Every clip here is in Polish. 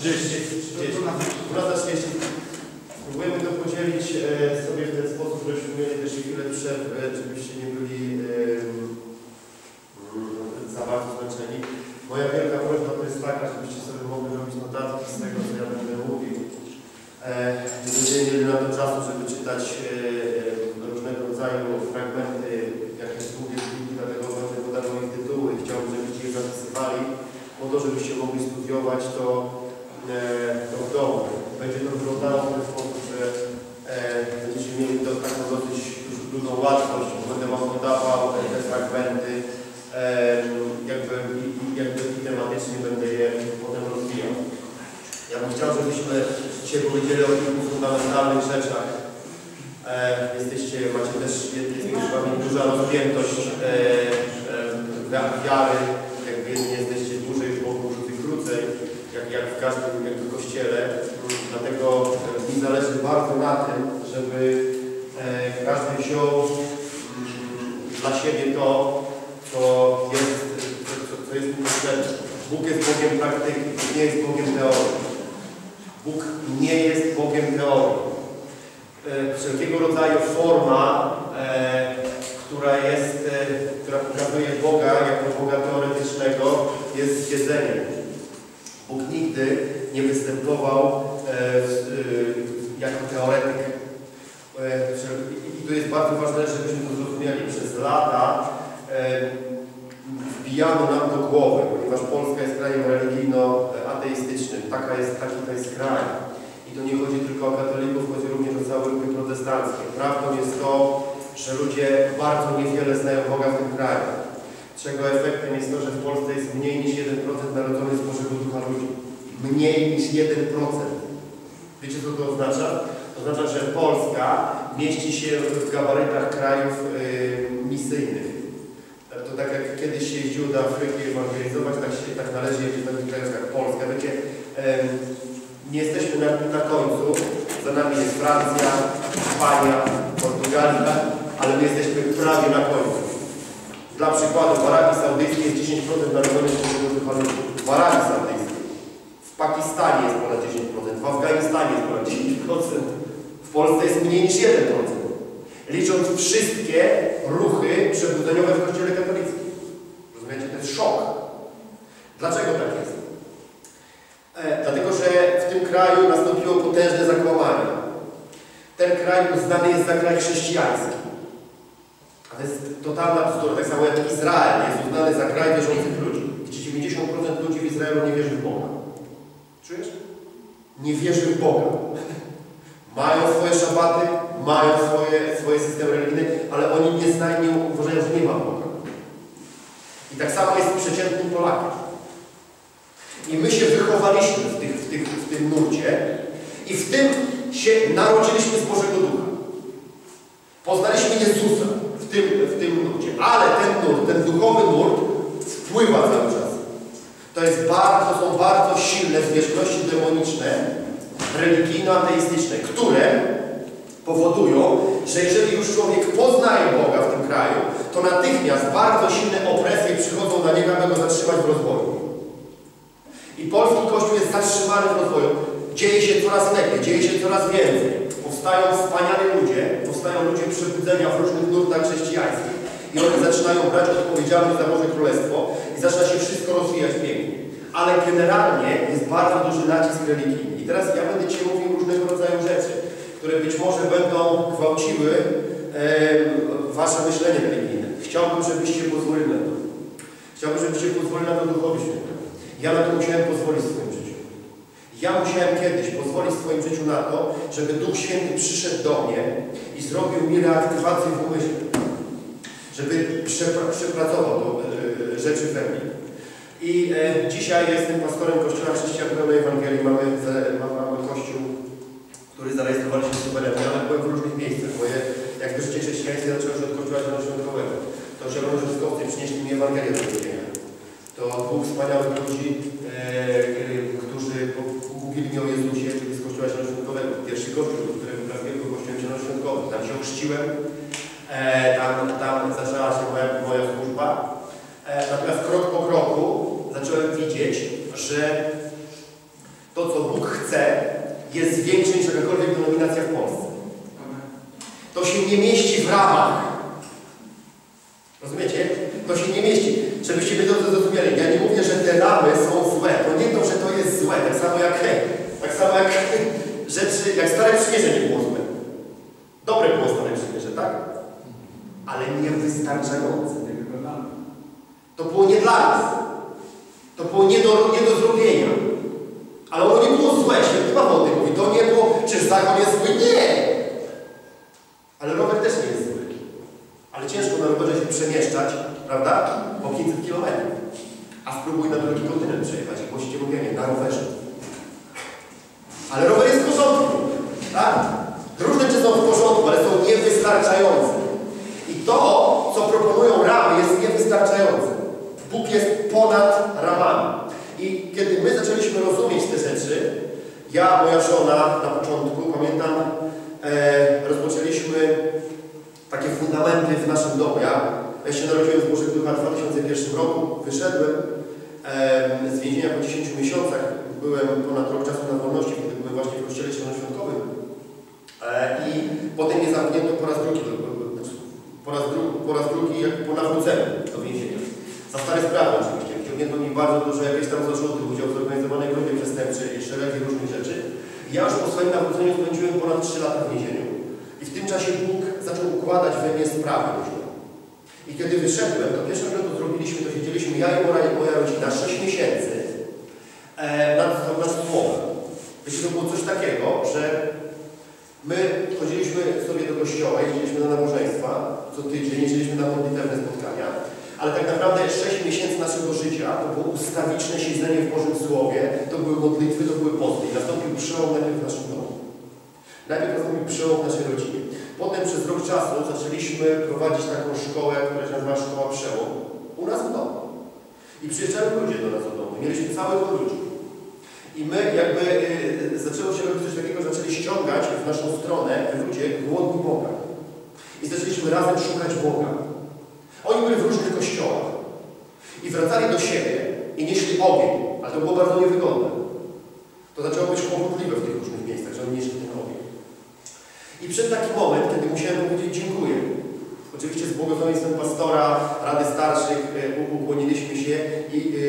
30. 30. 12.30. Spróbujemy to podzielić e, sobie w ten sposób, żebyśmy mieli też chwilę przerwy, żebyście nie byli e, za bardzo zmęczeni. Moja wielka prośba to jest taka, żebyście sobie mogli robić notatki z tego, co ja będę mówił. E, nie będziemy mieli na to czasu, żeby czytać e, e, różnego rodzaju fragmenty, jakieś długie pliki, dlatego będę podawał ich tytuły. Chciałbym, żebyście je zapisywali, po to, żebyście mogli studiować to, e, to w domu. Będzie to wyglądało w ten sposób, że e, będziecie mieli to taką dosyć duż- dużą łatwość, bo będę Wam podawał e, te fragmenty, e, jakby, i, i jakby i tematycznie będę je potem rozwijał. Ja bym chciał, żebyśmy dzisiaj powiedzieli o kilku fundamentalnych rzeczach. E, jesteście, macie też, jest jest między Wami duża rozpiętość e, e, wiary, jakby jedni jesteście dłużej w Bogu, drudzy krócej, jak, jak w każdym jakby kościele. Dlatego e, mi zależy bardzo na tym, żeby e, każdy wziął mm, dla siebie to, co jest, co, co, jest mu potrzebne. Bóg jest Bogiem praktyki, nie jest Bogiem teorii. Bóg nie jest Bogiem teorii. E, Wszelkiego rodzaju forma, która jest, e, która pokazuje Boga jako Boga teoretycznego, jest zjedzeniem. Bóg nigdy nie występował e, e, jako teoretyk. I tu jest bardzo ważne, żebyśmy to zrozumieli. Przez lata wbijano nam do głowy, ponieważ Polska jest krajem religijno-ateistycznym. Taka jest, taki to jest kraj. I to nie chodzi tylko o katolików, chodzi również o całe ruchy protestanckie. Prawdą jest to, że ludzie bardzo niewiele znają Boga w tym kraju. Czego efektem jest to, że w Polsce jest mniej niż 1% narodzonych z Bożego Ducha ludzi. Mniej niż 1%. Wiecie co to oznacza? Oznacza, że Polska mieści się w gabarytach krajów yy, misyjnych. To tak jak kiedyś się jeździło do Afryki ewangelizować, tak, się, tak należy jeździć do takich krajów jak Polska. Wiecie, em, nie jesteśmy na, na końcu, za nami jest Francja, Hiszpania, Portugalia, ale my jesteśmy prawie na końcu. Dla przykładu w Arabii Saudyjskiej jest 10% narodowych ludzi w Arabii Saudyjskiej. W Pakistanie jest ponad 10%, w Afganistanie jest ponad 10%, w Polsce jest mniej niż 1%. Licząc wszystkie ruchy przebudzeniowe w Kościele katolickim. Rozumiecie? To jest szok. Dlaczego tak jest? E, dlatego, że w tym kraju nastąpiło potężne zakłamanie. Ten kraj uznany jest za kraj chrześcijański. A to jest totalna bzdura. Tak samo jak Izrael jest uznany za kraj wierzących ludzi. Widzicie, 90% ludzi w Izraelu nie wierzy w Boga. Czujesz? Nie wierzy w Boga. Mają swoje szabaty, mają swoje, swoje systemy religijne, ale oni nie znają, nie uważają, że nie ma Boga. I tak samo jest przeciętnym Polakiem. I my się wychowaliśmy w, tych, w, tych, w tym nurcie i w tym się narodziliśmy z Bożego Ducha. Poznaliśmy Jezusa w tym, w tym nurcie. Ale ten nurt, ten duchowy nurt wpływa cały czas. To, jest bardzo, są bardzo silne zwierzchności demoniczne, religijno-ateistyczne, które powodują, że jeżeli już człowiek poznaje Boga w tym kraju, to natychmiast bardzo silne opresje przychodzą na niego, aby go zatrzymać w rozwoju. I polski Kościół jest zatrzymany w rozwoju. Dzieje się coraz lepiej, dzieje się coraz więcej. Powstają wspaniali ludzie, powstają ludzie przebudzenia w różnych nurtach chrześcijańskich i oni zaczynają brać odpowiedzialność za Boże Królestwo i zaczyna się wszystko rozwijać pięknie. Ale generalnie jest bardzo duży nacisk religijny. I teraz ja będę Ci mówił różnego rodzaju rzeczy, które być może będą gwałciły e, Wasze myślenie religijne. Chciałbym, żebyście pozwolili na to. Chciałbym, żebyście pozwolili na to Duchowi Świętemu. Ja na to musiałem pozwolić w swoim życiu. Ja musiałem kiedyś pozwolić w swoim życiu na to, żeby Duch Święty przyszedł do mnie i zrobił mi reaktywację w umyśle. Żeby przepra przepracował to, e, rzeczy we mnie. I e, dzisiaj jestem pastorem Kościoła Chrześcijan Pełnej Ewangelii. Mamy, mamy Kościół, który zarejestrowaliśmy w Suwerenie, ale byłem w różnych miejscach, bo je, jak w życie chrześcijańskie zaczęło się od Kościoła Zielonoświątkowego. To zielonoświątkowcy przynieśli mi Ewangelię do Kościoła. To dwóch wspaniałych ludzi, e, którzy mówili mi o Jezusie, czyli z Kościoła Zielonoświątkowego. Pierwszy kościół, trafiłem, był Kościołem Zielonoświątkowym. Tam się ochrzciłem, e, tam, tam zaczęła się moja, moja służba. E, natomiast krok po kroku zacząłem widzieć, że To, co Bóg chce, jest większe niż jakakolwiek denominacja w Polsce. To się nie mieści w ramach. Rozumiecie? To się nie mieści. Żebyście wy to zrozumieli. Ja nie mówię, że te ramy są złe. To nie to, że to jest złe. Tak samo jak, tak samo jak rzeczy, jak Stare Przymierze nie było złe. Dobre było Stare Przymierze, tak? Ale niewystarczające. To było nie dla nas. To było nie do, nie do zrobienia. Ale ono nie było złe. Święty Paweł o tym mówi. To nie było, czy zakon jest zły? Nie! Ale rower też nie jest zły. Ale ciężko na rowerze się przemieszczać, prawda? Po 500 km. A spróbuj na drugi kontynent przejechać, jak właściwie mówienie, na rowerze. Ale rower jest w porządku, tak? Różne rzeczy są w porządku, ale są niewystarczające. I to, co proponują ramy, jest niewystarczające. Bóg jest ponad ramami. I kiedy my zaczęliśmy rozumieć te rzeczy, ja, moja żona na początku, pamiętam, e, rozpoczęliśmy takie fundamenty w naszym domu. Ja, ja się narodziłem w Bożych Ducha w 2001 roku, wyszedłem z więzienia po 10 miesiącach. Byłem ponad rok czasu na wolności, wtedy byłem właśnie w kościele zielonoświątkowym. E, I potem mnie zamknięto po raz drugi, do, znaczy, po raz, dru, po raz drugi jak po nawróceniu do więzienia. Za stare sprawy oczywiście. Wciągnięto mi bardzo dużo jakieś tam zarzuty, udział w zorganizowanej grupie przestępczej i szeregi różnych rzeczy. Ja już po swoim nawróceniu spędziłem ponad 3 lata w więzieniu. I w tym czasie Bóg zaczął układać we mnie sprawy różne. Kiedy wyszedłem, to pierwsze, co to zrobiliśmy, to siedzieliśmy ja i moja, moja rodzina 6 miesięcy e, nad, nad słowem. Wiecie, to było coś takiego, że my chodziliśmy sobie do kościoła, jeździliśmy na nabożeństwa co tydzień, jeździliśmy na modlitewne spotkania, ale tak naprawdę 6 miesięcy naszego życia to było ustawiczne siedzenie w Bożym Słowie, to były modlitwy, to były posty. I nastąpił przełom najpierw w naszym domu. Najpierw nastąpił przełom w naszej rodzinie. Potem przez rok czasu zaczęliśmy prowadzić taką szkołę, która się nazywa Szkoła Przełom, u nas w domu. I przyjeżdżały ludzie do nas do domu. Mieliśmy cały ludzi. I my jakby y, zaczęło się robić coś takiego, zaczęli ściągać w naszą stronę ludzie głodni Boga. I zaczęliśmy razem szukać Boga. Oni byli w różnych kościołach. I wracali do siebie i nieśli ogień. Ale to było bardzo niewygodne. To zaczęło być kłopotliwe w tych różnych miejscach, że oni nieśli ten ogień. I przyszedł taki moment, kiedy musiałem powiedzieć dziękuję. Oczywiście z błogosławieństwem pastora, Rady Starszych y, ukłoniliśmy się i y,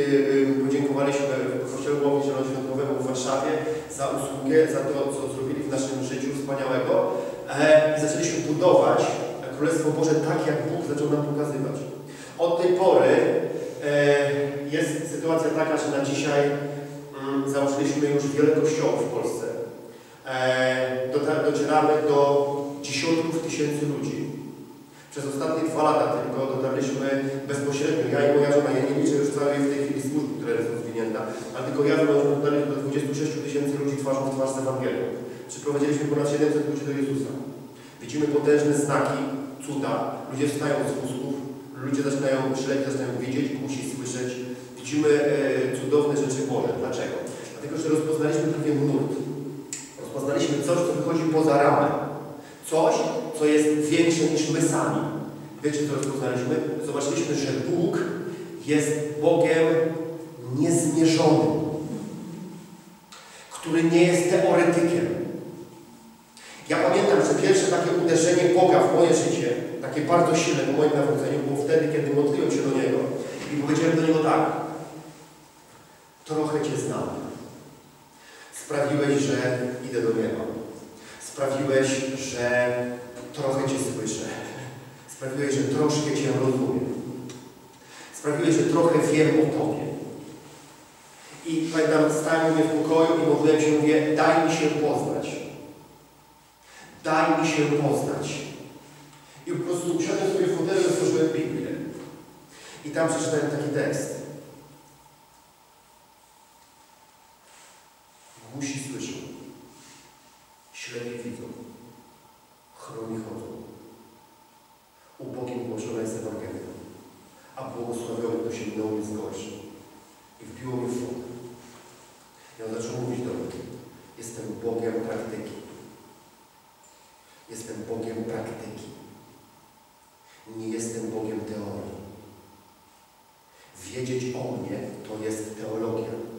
y, podziękowaliśmy Kościołowi Zielonoświątkowemu w Warszawie za usługę, za to, co zrobili w naszym życiu wspaniałego. E, I zaczęliśmy budować Królestwo Boże tak, jak Bóg zaczął nam pokazywać. Od tej pory e, jest sytuacja taka, że na dzisiaj mm, założyliśmy już wiele kościołów w Polsce. E, docieramy do dziesiątków tysięcy ludzi. Przez ostatnie dwa lata tylko dotarliśmy bezpośrednio, ja i moja żona, ja nie liczę już całej w tej chwili służb, która jest rozwinięta, ale tylko ja dotarliśmy do 26 tysięcy ludzi twarzą w twarz z Ewangelią. Przyprowadziliśmy ponad 700 ludzi do Jezusa. Widzimy potężne znaki, cuda, ludzie wstają z wózków, ludzie zaczynają myśleć, zaczynają widzieć, musieć słyszeć. Widzimy e, cudowne rzeczy Boże. Dlaczego? Dlatego, że rozpoznaliśmy pewien nurt. Rozpoznaliśmy coś, co wychodzi poza ramę. Coś, co jest większe niż my sami. Wiecie, co rozpoznaliśmy? Zobaczyliśmy, że Bóg jest Bogiem niezmierzonym, który nie jest teoretykiem. Ja pamiętam, że pierwsze takie uderzenie Boga w moje życie, takie bardzo silne po moim nawróceniu, było wtedy, kiedy modliłem się do Niego i powiedziałem do Niego tak. Trochę Cię znam. Sprawiłeś, że idę do nieba. Sprawiłeś, że trochę Cię słyszę. Sprawiłeś, że troszkę Cię rozumiem. Sprawiłeś, że trochę wiem o Tobie. I pamiętam, stałem mnie w pokoju i modliłem się, mówię, daj mi się poznać. Daj mi się poznać. I po prostu usiadłem sobie w fotelu i otworzyłem Biblię. I tam przeczytałem taki tekst. Musi słyszą. Ślepi widzą. Chroni chodzą. Ubogim głoszona jest Ewangelia. A błogosławiony kto się mną nie zgorszy. I wbiło mnie w fotel. I on zaczął mówić do mnie. Jestem Bogiem praktyki. Jestem Bogiem praktyki. Nie jestem Bogiem teorii. Wiedzieć o mnie to jest teologia.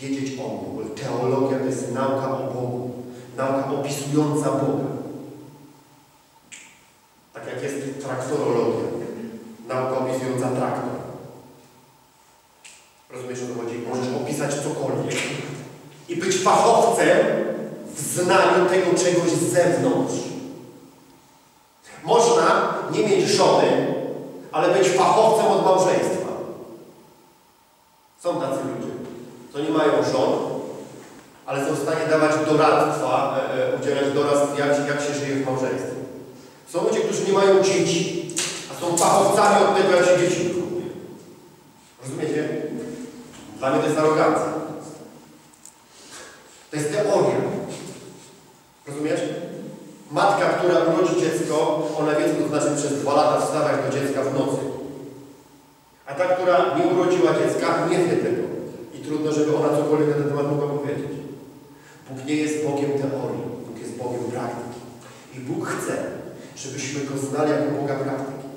Wiedzieć o Bogu. Teologia to jest nauka o Bogu. Nauka opisująca Boga. Tak jak jest traktorologia. Nauka opisująca traktor. Rozumiesz o co chodzi? Możesz opisać cokolwiek i być fachowcem w znaniu tego czegoś z zewnątrz. Można nie mieć żony, ale być fachowcem od małżeństwa. Są tacy ludzie, co nie mają żon, ale są w stanie dawać doradztwa, e, e, udzielać doradztw, jak, jak się żyje w małżeństwie. Są ludzie, którzy nie mają dzieci, a są fachowcami od tego, jak się dzieci wychowuje. Rozumiecie? Dla mnie to jest arogancja. To jest teoria. Rozumiesz? Matka, która urodzi dziecko, ona wie, co to znaczy przez dwa lata wstawać do dziecka w nocy. A ta, która nie urodziła dziecka, nie wie tego. Trudno, żeby ona cokolwiek na ten temat mogła powiedzieć. Bóg nie jest Bogiem teorii. Bóg jest Bogiem praktyki. I Bóg chce, żebyśmy Go znali jako Boga praktyki.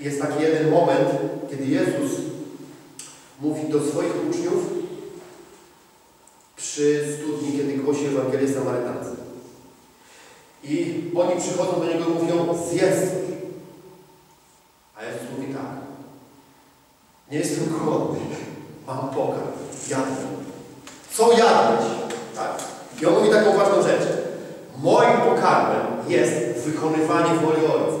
Jest taki jeden moment, kiedy Jezus mówi do swoich uczniów przy studni, kiedy głosi Ewangelię Samarytańską. I oni przychodzą do Niego i mówią, zjedz. A Jezus mówi tak. Nie jestem głodny. Mam pokarm. Jadę. Co jadłeś? Tak. I on mówi taką ważną rzecz. Moim pokarmem jest wykonywanie woli Ojca.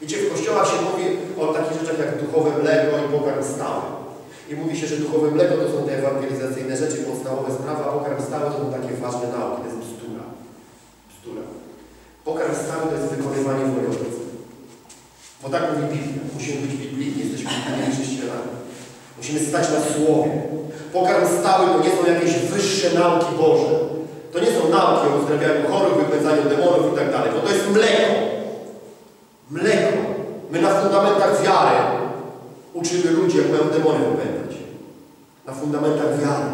Wiecie, w kościołach się mówi o takich rzeczach jak duchowe mleko i pokarm stały. I mówi się, że duchowe mleko to są te ewangelizacyjne rzeczy, podstawowe sprawy, a pokarm stały to są takie ważne nauki. To jest bzdura. Bzdura. Pokarm stały to jest wykonywanie woli Ojca. Bo tak mówi Biblia. Musimy być biblijni, jesteśmy biblijnymi chrześcijanami. Musimy stać na słowie. Pokarm stały to nie są jakieś wyższe nauki Boże. To nie są nauki o uzdrawianiu chorób, wypędzaniu demonów i tak dalej, bo to jest mleko. Mleko. My na fundamentach wiary uczymy ludzi, jak mają demony wypędzać. Na fundamentach wiary.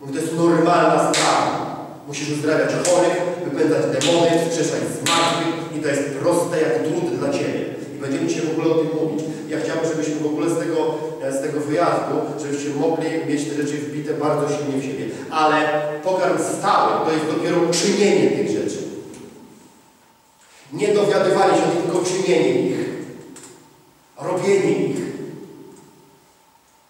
Mówię, to jest normalna sprawa. Musisz uzdrawiać chorych, wypędzać demony, wskrzeszać zmartwych i to jest proste jak trud dla Ciebie. I będziemy dzisiaj w ogóle o tym mówić. Ja chciałbym, żebyśmy w ogóle z tego wyjazdu, żebyście mogli mieć te rzeczy wbite bardzo silnie w siebie. Ale pokarm stały to jest dopiero czynienie tych rzeczy. Nie dowiadywanie się tylko czynienie ich. Robienie ich.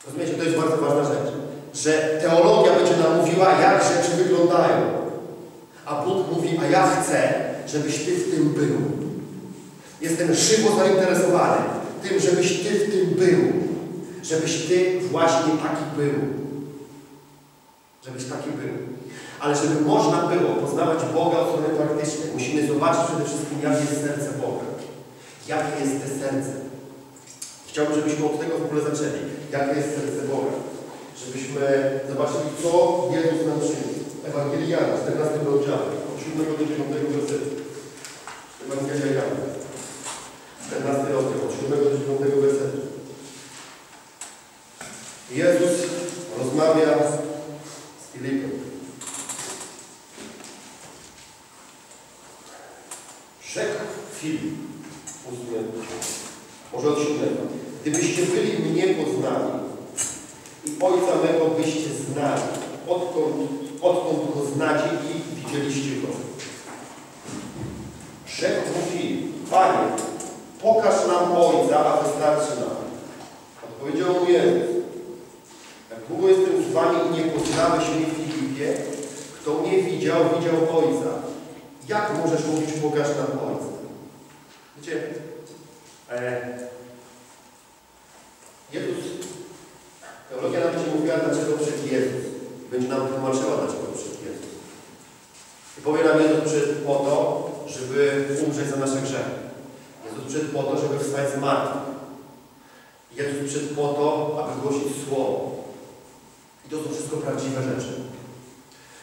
Rozumiecie, to jest bardzo ważna rzecz. Że teologia będzie nam mówiła, jak rzeczy wyglądają. A Bóg mówi, a ja chcę, żebyś Ty w tym był. Jestem żywo zainteresowany tym, żebyś Ty w tym był. Żebyś Ty właśnie taki był. Żebyś taki był. Ale żeby można było poznawać Boga od strony praktycznej, musimy zobaczyć przede wszystkim, jakie jest serce Boga. Jakie jest to serce. Chciałbym, żebyśmy od tego w ogóle zaczęli. Jakie jest serce Boga. Żebyśmy zobaczyli, co Jezus nam czyni. Ewangelia Jana, 14 rozdziale, od 7 do 9 wersetu. Ewangelia Jana, 14 rozdział, od 7 do 9 wersetu. Jezus rozmawia z Filipem. Rzekł Filip, ósmy, może od siódmego. Gdybyście byli mnie poznali i Ojca mego byście znali, odkąd, odkąd Go znacie i widzieliście Go. Rzekł mu Filip, Panie, pokaż nam Ojca, a wystarczy nam. Odpowiedział mu Jezus, jak długo jestem z Wami i nie poznałeś mnie Filipie, kto mnie widział, widział Ojca. Jak możesz mówić, pokaż nam Ojca? Wiecie, e, Jezus, teologia nam będzie mówiła, dlaczego przyszedł Jezus. Będzie nam tłumaczyła, dlaczego przyszedł Jezus. I powie nam, Jezus przyszedł po to, żeby umrzeć za nasze grzechy. Jezus przyszedł po to, żeby wstać z martwych. Jezus przyszedł po to, aby głosić Słowo. I to są wszystko prawdziwe rzeczy.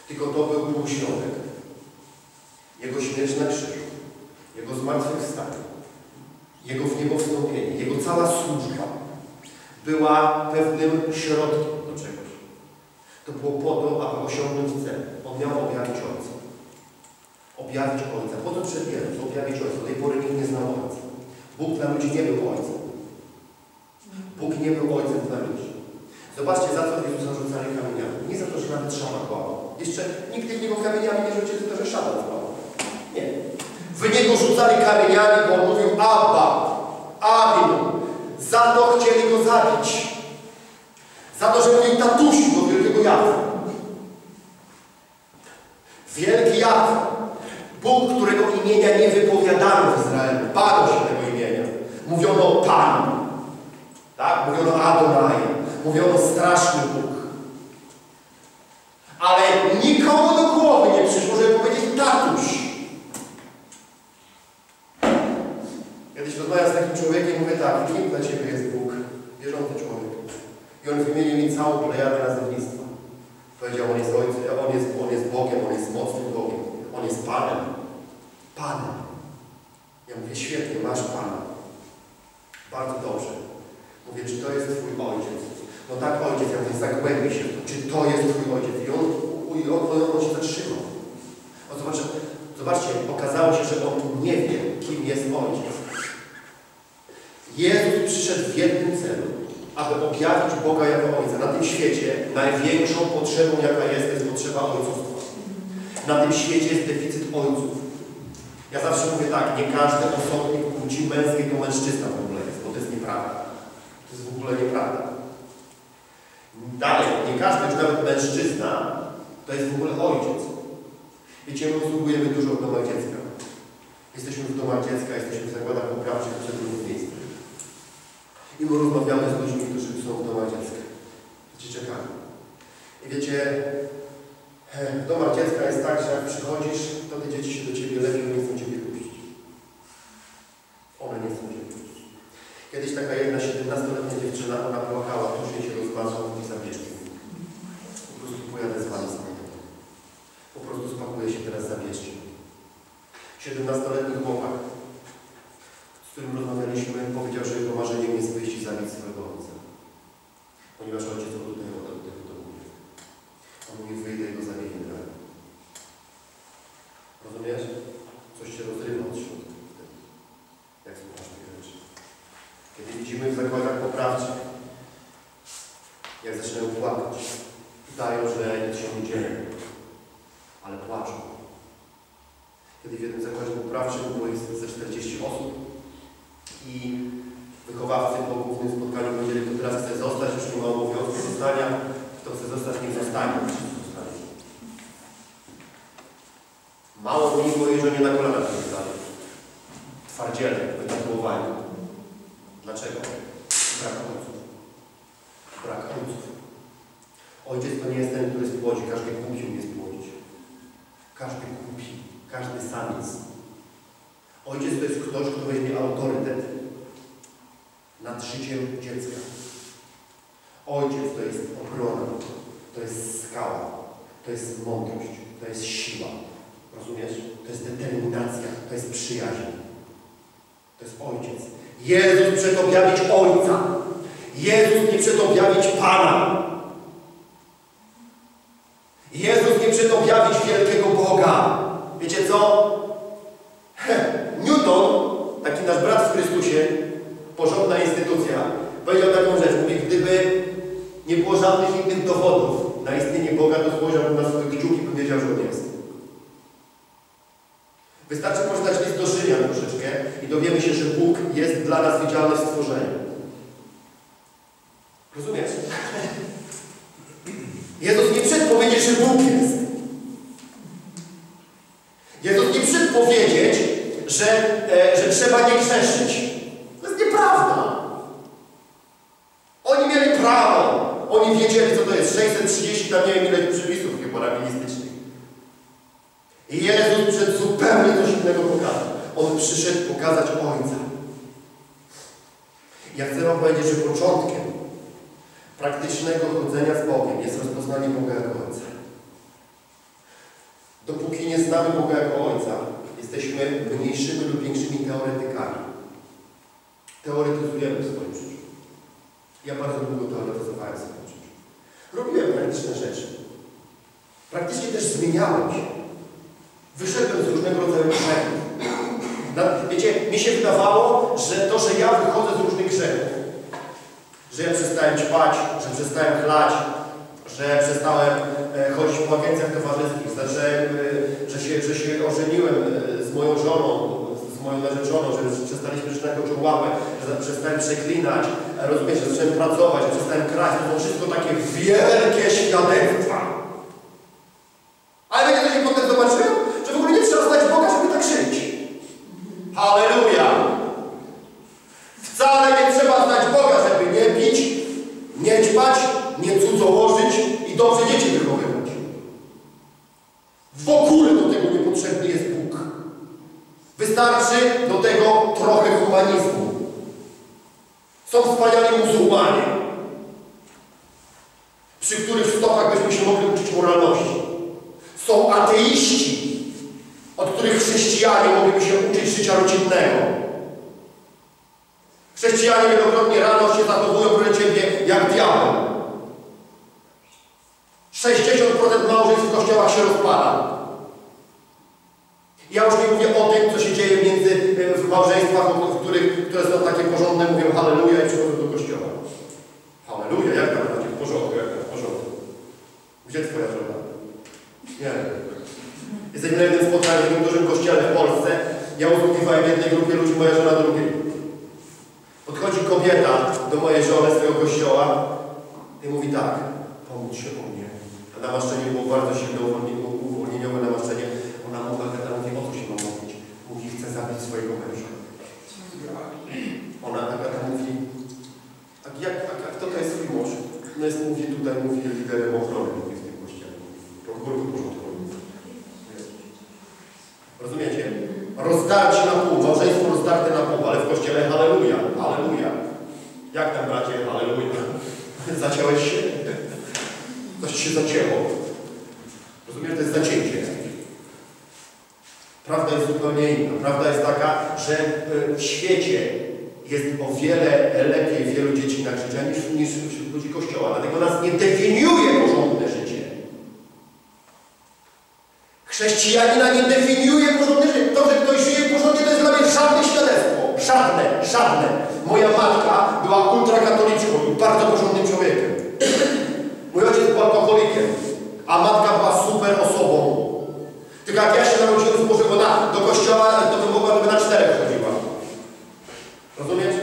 Tylko to był półśrodek. Jego śmierć na krzyżu, Jego zmartwychwstanie, Jego w niebo wstąpienie, Jego cała służba była pewnym środkiem do czegoś. To było po to, aby osiągnąć cel. On miał objawić Ojca. Objawić Ojca. Po to przed Jezus, objawić Ojca. Do tej pory nikt nie znał Ojca. Bóg dla ludzi nie był Ojcem. Bóg nie był Ojcem dla ludzi. Zobaczcie, za co Jezusa rzucali kamieniami. Nie za to, że nawet szama kłamał. Jeszcze nikt w niego kamieniami nie rzucił, tylko że szatan kłamał. Nie. W niego rzucali kamieniami, bo on mówił Abba, Abinu. Za to chcieli go zabić. Za to, że mówił tatusiu do wielkiego Jahwe. Wielki Jahwe. Bóg, którego imienia nie wypowiadano w Izraelu. Bano się tego imienia. Mówiono Pan. Tak? Mówiono Adonai. Mówiono straszny Bóg. Ale nikomu do głowy nie przyszło, żeby powiedzieć tatuś. Kiedyś rozmawiam z takim człowiekiem, mówię tak, kim dla Ciebie jest Bóg? Wierzący człowiek. I on wymienił mi całą plejadę nazewnictwa. Powiedział, on jest ojcem, on jest, on jest Bogiem, on jest mocnym Bogiem. On jest Panem. Panem. Ja mówię, świetnie, masz Pana. Bardzo dobrze. Mówię, czy to jest Twój ojciec? No tak, ojciec. Ja mówię, zagłębię się. Czy to jest Twój ojciec? I on, i on, on, on się zatrzymał. O, zobaczcie, zobaczcie, okazało się, że on nie wie, kim jest ojciec. Jezus przyszedł w jednym celu, aby objawić Boga jako Ojca. Na tym świecie największą potrzebą, jaka jest, jest potrzeba ojcostwa. Na tym świecie jest deficyt ojców. Ja zawsze mówię tak, nie każdy osobnik płci męskiej to mężczyzna w ogóle jest, bo to jest nieprawda. To jest w ogóle nieprawda. Dalej, nie każdy już nawet mężczyzna to jest w ogóle ojciec. Wiecie, my usługujemy dużo w domach dziecka. Jesteśmy w domach dziecka, jesteśmy w zakładach poprawczych w miejscach. I my rozmawiamy z ludźmi, którzy są w domach dziecka. Ci czekają. I wiecie, w domach dziecka jest tak, że jak przychodzisz, to te dzieci się do Ciebie lepiej nie chcą Ciebie puścić. One nie chcą Ciebie puścić. Kiedyś taka jedna 17-letnia dziewczyna, ona płakała, później się rozmazał i zabierzcie. Po prostu pojadę z Wami samochodem. Po prostu spakuję się teraz, zabierzcie mnie. 17-letni chłopak, z którym rozmawialiśmy, powiedział, że jego marzeniem swojego ojca. Ponieważ ojciec go tutaj do tego domu. On mówi, wyjdę i go zabiję generalnie. Rozumiesz? Coś się rozrywa od środka wtedy. Jak słuchasz takie rzeczy. Kiedy widzimy w zakładach poprawczych, jak zaczynają płakać, pytają, że nic się nie dzieje, ale płaczą. Kiedy w jednym zakładzie poprawczym było ich ze 40 osób i wychowawcy po głównym spotkaniu powiedzieli, kto teraz chce zostać, już nie ma obowiązku zostania, kto chce zostać, niech zostanie. zostanie. Mało mi było jeżdżenie na kolanach nie zostali. Twardziele, wytatuowani. Dlaczego? Brak ojców. Brak ojców. Ojciec to nie jest ten, który spłodzi. Każdy głupi umie spłodzić. Każdy głupi. Ojciec to jest ktoś, kto weźmie autorytet nad życiem dziecka. Ojciec to jest obrona, to jest skała, to jest mądrość, to jest siła. Rozumiesz? To jest determinacja, to jest przyjaźń. To jest ojciec. Jezus przed objawić Ojca. Jezus nie przed objawić Pana. Jezus nie przed objawić wielkiego Boga. Wiecie co? Newton, taki nasz brat w Chrystusie, porządna instytucja, powiedział taką rzecz. Mówi, gdyby nie było żadnych innych dowodów na istnienie Boga, to złożyłbym na swoje kciuki i bym wiedział, że On jest. Wystarczy poczytać list do Rzymian troszeczkę i dowiemy się, że Bóg jest dla nas widzialny w stworzeniu. Rozumiesz? Jezus nie przyszedł że Bóg jest. Jezus nie przyszedł powiedzieć, że, e, że trzeba nie grzeszyć. To jest nieprawda. Oni mieli prawo. Oni wiedzieli, co to jest 630, tam nie wiem ile przepisów chyba rabilistycznych. I Jezus przed zupełnie coś innego pokazał. On przyszedł pokazać Ojca. Ja chcę Wam powiedzieć, że początkiem praktycznego chodzenia z Bogiem jest rozpoznanie Boga jako Ojca. Dopóki nie znamy Boga jako Ojca, jesteśmy mniejszymi lub większymi teoretykami. Teoretyzujemy w swoim życiu. Ja bardzo długo teoretyzowałem w swoim życiu. Robiłem praktyczne rzeczy. Praktycznie też zmieniałem się. Wyszedłem z różnego rodzaju grzechów. Wiecie, mi się wydawało, że ja przestałem ćpać, że przestałem chlać, że przestałem e, chodzić po agencjach towarzyskich, e, że, się, że się ożeniłem e, z moją żoną, z moją narzeczoną, że przestaliśmy żyć na końcu że przestałem przeklinać, rozumiecie, że zacząłem pracować, że przestałem kraść. To są wszystko takie wielkie świadectwa. Ale wiecie, co się potem zobaczyłem? Że w ogóle nie trzeba znać Boga, żeby tak żyć. Halleluja! Wcale nie trzeba znać Boga, żeby nie pić, nie ćpać, nie cudzołożyć i dobrze dzieci wychowywać. W ogóle do tego niepotrzebny jest Bóg. Wystarczy do tego trochę humanizmu. Są wspaniali muzułmanie, przy których stopach byśmy się mogli uczyć moralności. Są ateiści, od których chrześcijanie mogliby się uczyć życia rodzinnego. Chrześcijanie wielokrotnie rano się zachowują proszę Ciebie jak diabeł. 60% małżeństw w kościołach się rozpada. Ja już nie mówię o tym, co się dzieje między w małżeństwach, w których, które są takie porządne, mówią halleluja i przychodzą do kościoła. Halleluja, jak tam będzie w porządku, jak tam w porządku. Gdzie twoja żona? Nie. Jesteśmy na jednym spotkaniu w dużym kościele w Polsce. Ja usługiwałem jednej grupie ludzi, moja żona drugiej. Podchodzi kobieta do mojej żony z tego kościoła i mówi tak, pomóż się o mnie. A namaszczenie było bardzo silne, uwolnieniowe, namaszczenie. Ona mówi, Agata mówi, o co się ma modlić? Mówi, chce zabić swojego męża. Ona, Agata mówi, a, jak, a, kto to jest twój mąż? No jest, mówi tutaj, mówi liderem ochrony mówi w tym kościele. Prokurator porządkowy. Rozumiecie? Rozdarci na pół, małżeństwo rozdarte na pół, ale w kościele halleluja. Jak tam bracie, halleluja? Zaciąłeś się? Coś się zacięło. Rozumiesz, to jest zacięcie. Prawda jest zupełnie inna. Prawda jest taka, że e, w świecie jest o wiele lepiej wielu dzieci na krzyża niż, niż wśród ludzi Kościoła. Dlatego nas nie definiuje porządne życie. Chrześcijanina nie definiuje porządne życie. To, że ktoś żyje porządnie, to jest dla mnie żadne świadectwo. Żadne, żadne. Moja matka była ultrakatoliczką i bardzo porządnym człowiekiem. Mój ojciec był alkoholikiem, a matka była super osobą. Tylko jak ja się narodziłem z Bożego na, do kościoła, to bym mogła by na czterech chodziła. Rozumiesz?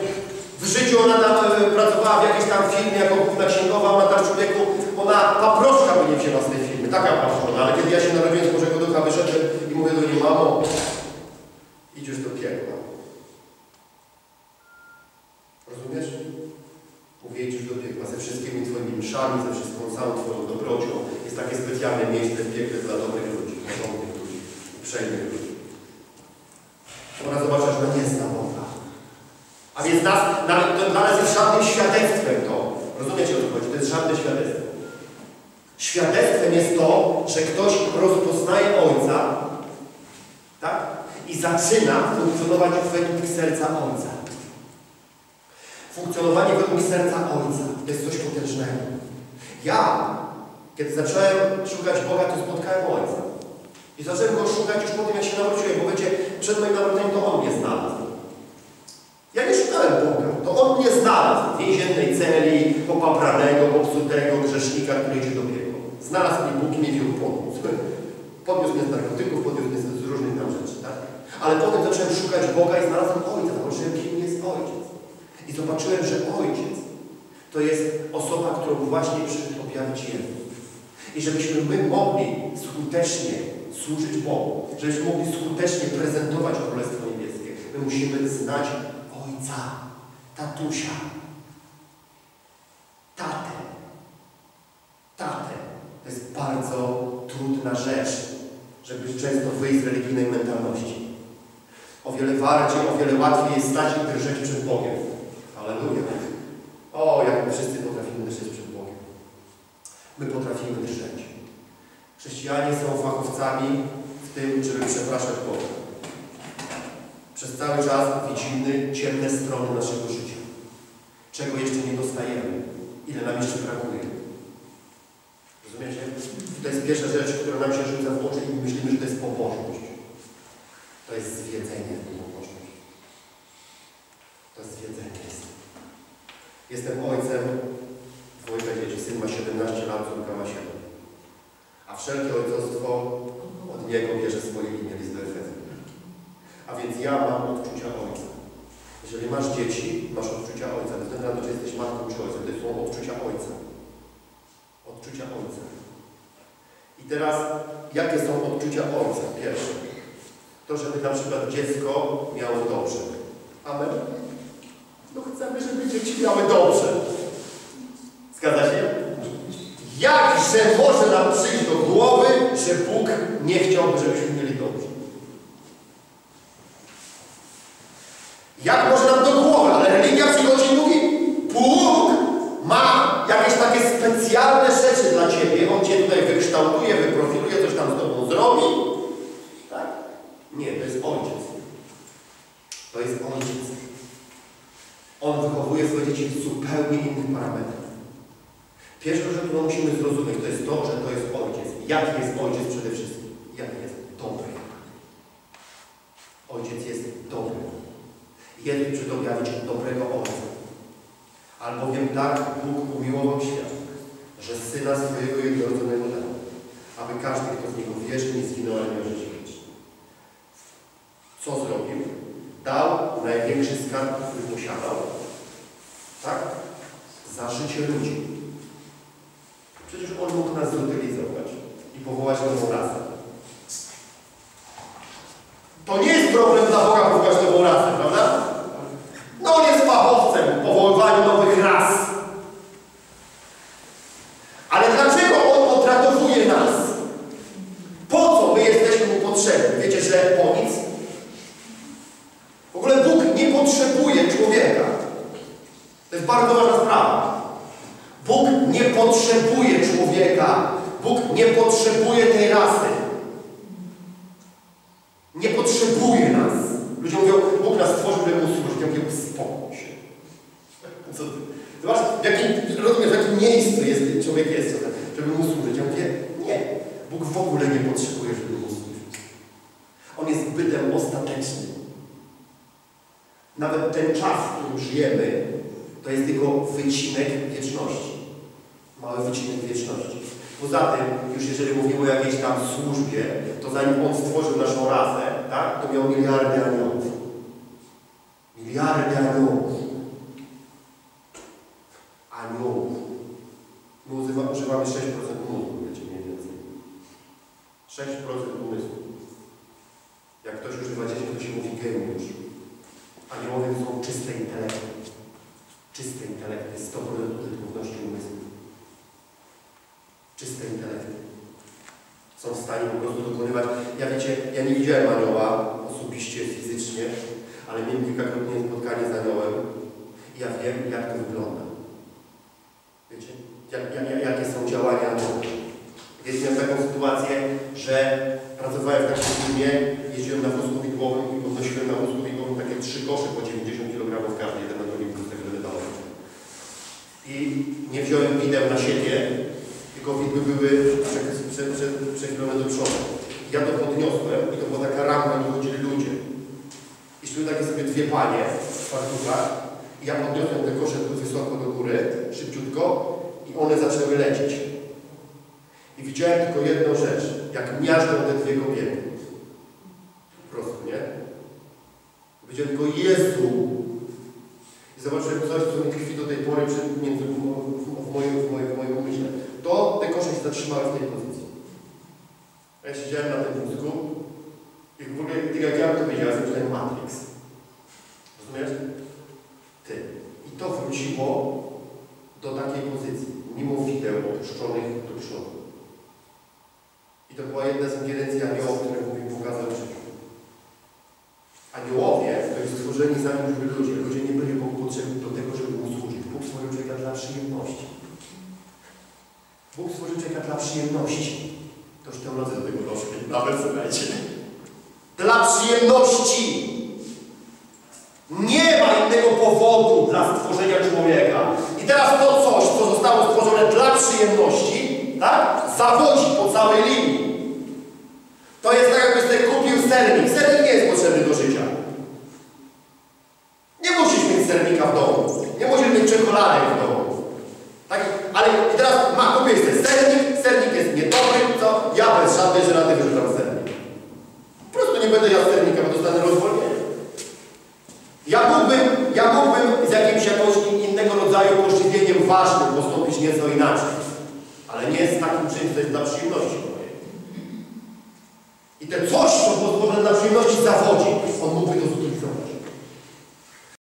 W życiu ona tam e, pracowała w jakiejś tam firmie jako główna księgowa, ona tam człowieku, ona paproszka by nie wzięła z tej firmy, taka patrzona, ale kiedy ja się narodziłem z Bożego Ducha, wyszedłem i mówię do niej, mamo, idziesz do piekła. Rozumiesz? Mówię, idziesz do piekła ze wszystkimi Twoimi mszami, ze wszystką całą Twoją dobrocią. Jest takie specjalne miejsce w piekle dla dobrych ludzi, porządnych ludzi, uprzejmych ludzi. Ona zobaczy, że nie zna Boga. A więc nas, nawet to dla nas jest żadnym świadectwem to. Rozumiecie o co chodzi? To jest żadne świadectwo. Świadectwem jest to, że ktoś rozpoznaje Ojca, tak? I zaczyna funkcjonować według serca Ojca. Funkcjonowanie według serca Ojca to jest coś potężnego. Ja, kiedy zacząłem szukać Boga, to spotkałem Ojca. I zacząłem Go szukać już po tym, jak się nawróciłem, bo wiecie, przed moim nawróceniem to On mnie znalazł. Ja nie szukałem Boga, to On mnie znalazł w więziennej celi, popapranego, popsutego grzesznika, który idzie do piekła. Znalazł mnie Bóg i mi wziął pomóc. Podniósł mnie z narkotyków, podniósł mnie z różnych tam rzeczy, tak? Ale potem zacząłem szukać Boga i znalazłem Ojca. Zobaczyłem, kim jest Ojciec. I zobaczyłem, że Ojciec to jest osoba, którą właśnie przyszedł objawić Jezus. I żebyśmy my mogli skutecznie służyć Bogu, żebyśmy mogli skutecznie prezentować Królestwo Niebieskie, my musimy znać Ojca, tatusia, bardzo trudna rzecz, żeby często wyjść z religijnej mentalności. O wiele bardziej, o wiele łatwiej jest stać i drżeć przed Bogiem. Aleluja. O, jak my wszyscy potrafimy drżeć przed Bogiem. My potrafimy drżeć. Chrześcijanie są fachowcami w tym, żeby przepraszać Boga. Przez cały czas widzimy ciemne strony naszego życia. Czego jeszcze nie dostajemy. Ile nam jeszcze brakuje. Rozumiecie? To jest pierwsza rzecz, która nam się rzuca w oczy i myślimy, że to jest pobożność. To jest zwiedzenie pobożność. To zwiedzenie jest. Jestem ojcem dwojga dzieci. Syn ma 17 lat, córka ma 7. A wszelkie ojcostwo od niego bierze swoje imię, list do Efezjan. A więc ja mam odczucia ojca. Jeżeli masz dzieci, masz odczucia ojca. Bez względu na to, czy jesteś matką czy ojcem. To są odczucia ojca. Odczucia ojca. I teraz, jakie są odczucia ojca? Pierwsze. To, żeby na przykład dziecko miało dobrze. Amen? No chcemy, żeby dzieci miały dobrze. Zgadza się? Jakże może nam przyjść do głowy, że Bóg nie chciałby, żebyśmy mieli dobrze? Jak może nam do głowy? Ale religia przychodzi i mówi, Bóg ma jakieś takie specjalne rzeczy dla Ciebie. On Cię tutaj wykształtuje, wyprofiluje, coś tam z Tobą zrobi. Tak? Nie, to jest Ojciec. To jest Ojciec. On w zupełnie innym parametrach. Pierwsza rzecz, którą musimy zrozumieć, to jest to, że to jest Ojciec. Jaki jest Ojciec przede wszystkim? Jaki jest? Dobry. Ojciec jest dobry. To objawić dobrego Ojca. Albowiem tak Bóg umiłował świat, że Syna swojego jednorodzonego dał, aby każdy, kto w Niego wierzy, nie zginął, ale miał życie. Co zrobił? Dał największy skarb, który posiadał, tak? Życie ludzi. Przecież On mógł nas zutylizować i powołać nową rasę. To nie jest problem dla Boga powołać nową rasę, prawda? No on jest fachowcem w powoływaniu nowych ras. Ale dlaczego On odratowuje nas? Po co my jesteśmy Mu potrzebni? Wiecie, że po nic? W ogóle Bóg nie potrzebuje człowieka. To jest bardzo ważna sprawa. Bóg nie potrzebuje człowieka. Bóg nie potrzebuje tej rasy. Nie potrzebuje nas. Ludzie mówią, Bóg nas stworzył, żeby mu służyć. Ja mówię, uspokój się. Co ty? Zobacz, w jakim, rozumiesz, w jakim miejscu jest, człowiek jest, żeby mu służyć. Ja mówię, nie. Bóg w ogóle nie potrzebuje, żeby mu służyć. On jest bytem ostatecznym. Nawet ten czas, w którym żyjemy, to jest tylko wycinek wieczności. Mały wycinek wieczności. Poza tym, już jeżeli mówimy o jakiejś tam służbie, to zanim On stworzył naszą rasę, tak, to miał miliardy aniołów. Miliardy aniołów. Aniołów. My używa, używamy 6% mózgu, wiecie, mniej więcej. 6% umysłu. Jak ktoś używa 10, to się mówi geniusz. Aniołowie są czyste intelekty. Czyste intelekty, 100% użytkowności umysłu. Czyste intelekty. Są w stanie po prostu dokonywać. Ja wiecie, ja nie widziałem anioła osobiście, fizycznie, ale miałem kilkakrotnie spotkanie z aniołem i ja wiem, jak to wygląda. Wiecie? Jak, jak, jakie są działania anioła. Miałem taką sytuację, że pracowałem w takim filmie, jeździłem na wózku widłowym i podnosiłem na wózku widłowym takie trzy kosze po 90 kg każdy, jeden na drugim plus tego. I nie wziąłem wideł na siebie, tylko widły były przechylone do przodu. Ja to podniosłem i to była taka rampa, gdzie chodzili ludzie. I szły takie sobie dwie panie w fartuchach ja podniosłem te kosze wysoko do góry, szybciutko i one zaczęły lecieć. I widziałem tylko jedną rzecz, jak miażdżą te dwie kobiety. Po prostu, nie? Widziałem tylko Jezu. I zobaczyłem coś, co mi tkwi do tej pory przed, między, w, w, w, moim, w, moim, w moim umyśle. To te kosze się zatrzymały w tej pozycji. A ja siedziałem na tym wózku i w ogóle, tak jak ja bym to wiedział, ja myślałem Matrix. Rozumiesz? Ty. I to wróciło do takiej pozycji, mimo wideł opuszczonych do przodu. I to była jedna z ingerencji aniołów, które Bóg pokazał w. Aniołowie to jest stworzeni zanim byli ludzie. Ludzie nie byli Bogu potrzebni do tego, żeby mu służyć. Bóg stworzył człowieka dla przyjemności. Bóg stworzył człowieka dla przyjemności. To już teolodzy do tego doszli. Nawet słuchajcie. Dla przyjemności. Nie ma innego powodu dla stworzenia człowieka. I teraz to coś, co zostało stworzone dla przyjemności, tak? Zawodzi po całej linii. To jest tak, jakbyś kupił sernik. Sernik nie jest potrzebny do życia. Nie musisz mieć sernika w domu. Nie musisz mieć czekolady. Będę jasternika, bo dostanę rozwolnienie. Ja mógłbym, ja mógłbym z jakimś jakąś innego rodzaju pożywieniem ważnym postąpić nieco inaczej. Ale nie z takim czymś, co jest dla przyjemności mojej. I te coś, co pozwolone dla przyjemności zawodzi, on mógłby to